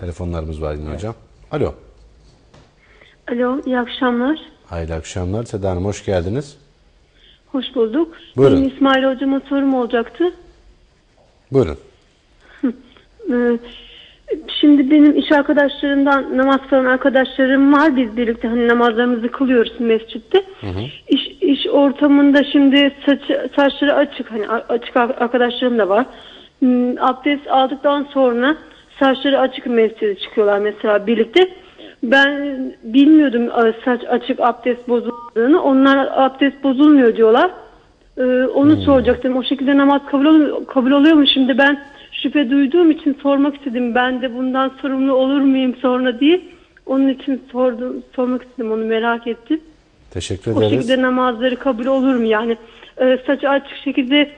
Telefonlarımız var yine hocam. Alo. Alo, iyi akşamlar. Hayırlı akşamlar. Seda Hanım hoş geldiniz. Hoş bulduk. Buyurun. Benim İsmail Hocam'a sorum olacaktı. Buyurun. Ee, Şimdi benim iş arkadaşlarımdan namaz kılan arkadaşlarım var. Biz birlikte hani namazlarımızı kılıyoruz mescitte. İş, iş ortamında şimdi saç, saçları açık hani açık ar- arkadaşlarım da var. Hmm, Abdest aldıktan sonra saçları açık mescide çıkıyorlar mesela birlikte. Ben bilmiyordum e, saç açık abdest bozulduğunu. Onlar abdest bozulmuyor diyorlar. Ee, onu soracaktım. O şekilde namaz kabul, oluyor, kabul oluyor mu? Şimdi ben şüphe duyduğum için sormak istedim. Ben de bundan sorumlu olur muyum sonra diye. Onun için sordum, sormak istedim. Onu merak ettim. Teşekkür O ederiz. şekilde namazları kabul olur mu? Yani e, saçı açık şekilde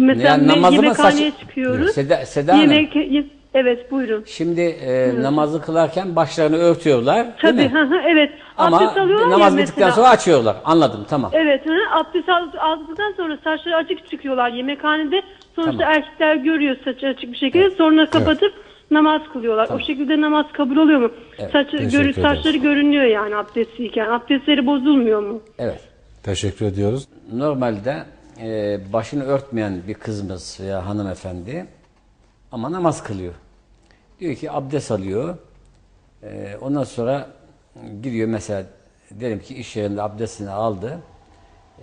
mesela Yani namazı yemekhaneye saç- çıkıyoruz. Seda, Seda Yemek, ye- evet buyurun. şimdi e, namazı kılarken başlarını örtüyorlar değil Tabii mi? hı hı, evet. Ama Abdest alıyorlar namaz ya bittikten mesela. sonra açıyorlar. Anladım tamam. Evet, hı, abdest al- aldıktan sonra saçları açık çıkıyorlar yemekhanede. Sonuçta Tamam. erkekler görüyor saçı açık bir şekilde. Sonra kapatıp namaz kılıyorlar. O şekilde namaz kabul oluyor mu? Saçı, Teşekkür görü, ederiz. saçları görünüyor yani abdestliyken. Abdestleri bozulmuyor mu? Evet. Teşekkür ediyoruz. Normalde e, başını örtmeyen bir kızımız veya hanımefendi ama namaz kılıyor. Diyor ki abdest alıyor. E, ondan sonra gidiyor mesela diyelim ki iş yerinde abdestini aldı.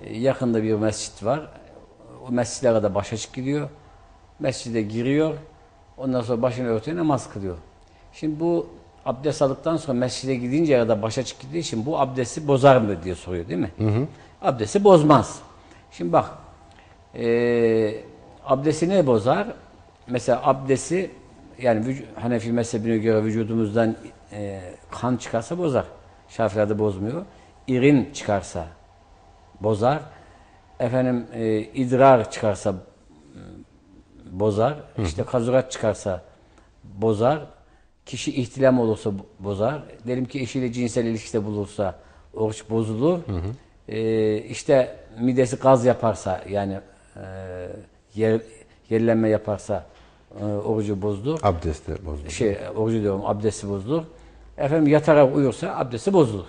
E, yakında bir mescit var. O mescide kadar baş açık gidiyor. Mescide giriyor. Ondan sonra başını örtüyor namaz kılıyor. Şimdi bu abdest aldıktan sonra mescide gidince kadar baş açık gittiği için bu abdesti bozar mı diye soruyor değil mi? Abdesti bozmaz. Şimdi bak e, abdesti ne bozar? Mesela abdesti yani Hanefi mezhebine göre vücudumuzdan e, kan çıkarsa bozar. Şafilerde bozmuyor. İrin çıkarsa bozar. Efendim e, idrar çıkarsa m, bozar. İşte kazurat çıkarsa bozar. Kişi ihtilam olursa bo- bozar. Diyelim ki eşiyle cinsel ilişkide bulursa oruç bozulur. E, işte midesi gaz yaparsa yani e, yer, yerlenme yaparsa e, orucu bozulur Abdesti bozuldu. şey orucu diyorum abdesti bozulur. Efendim yatarak uyursa abdesti bozulur.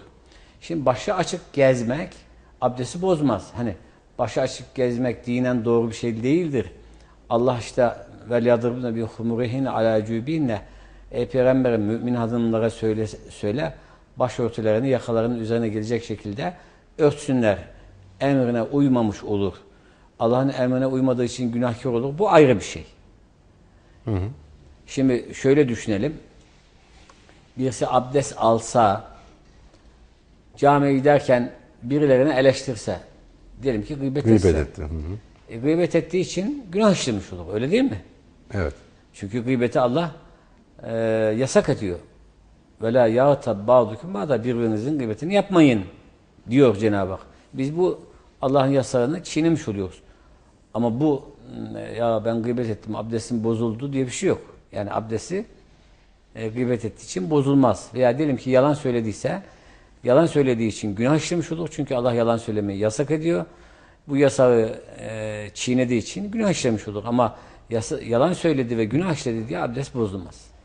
Şimdi başı açık gezmek abdesti bozmaz. Hani başı açık gezmek dinen doğru bir şey değildir. Allah işte vel yadribne bi humurihine ala cübinne Ey Peygamberim mümin hanımlara söyle, söyle başörtülerini yakalarının üzerine gelecek şekilde örtsünler. Emrine uymamış olur. Allah'ın emrine uymadığı için günahkar olur. Bu ayrı bir şey. Şimdi şöyle düşünelim. Birisi abdest alsa, camiye giderken birilerini eleştirse, diyelim ki gıybet, Gıybet etse. etti. Hı hı. E, gıybet ettiği için günah işlemiş olur. Öyle değil mi? Evet. Çünkü gıybeti Allah e, yasak ediyor. Ve la yağtab ba'dukum da birbirinizin gıybetini yapmayın diyor Cenab-ı Hak. Biz bu Allah'ın yasağını çiğnemiş oluyoruz. Ama bu ya ben gıybet ettim abdestim bozuldu diye bir şey yok. Yani abdesti e, gıybet ettiği için bozulmaz. Veya diyelim ki yalan söylediyse yalan söylediği için günah işlemiş olur. Çünkü Allah yalan söylemeyi yasak ediyor. Bu yasağı e, çiğnediği için günah işlemiş olur. Ama yasa, yalan söyledi ve günah işledi diye abdest bozulmaz.